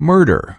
murder.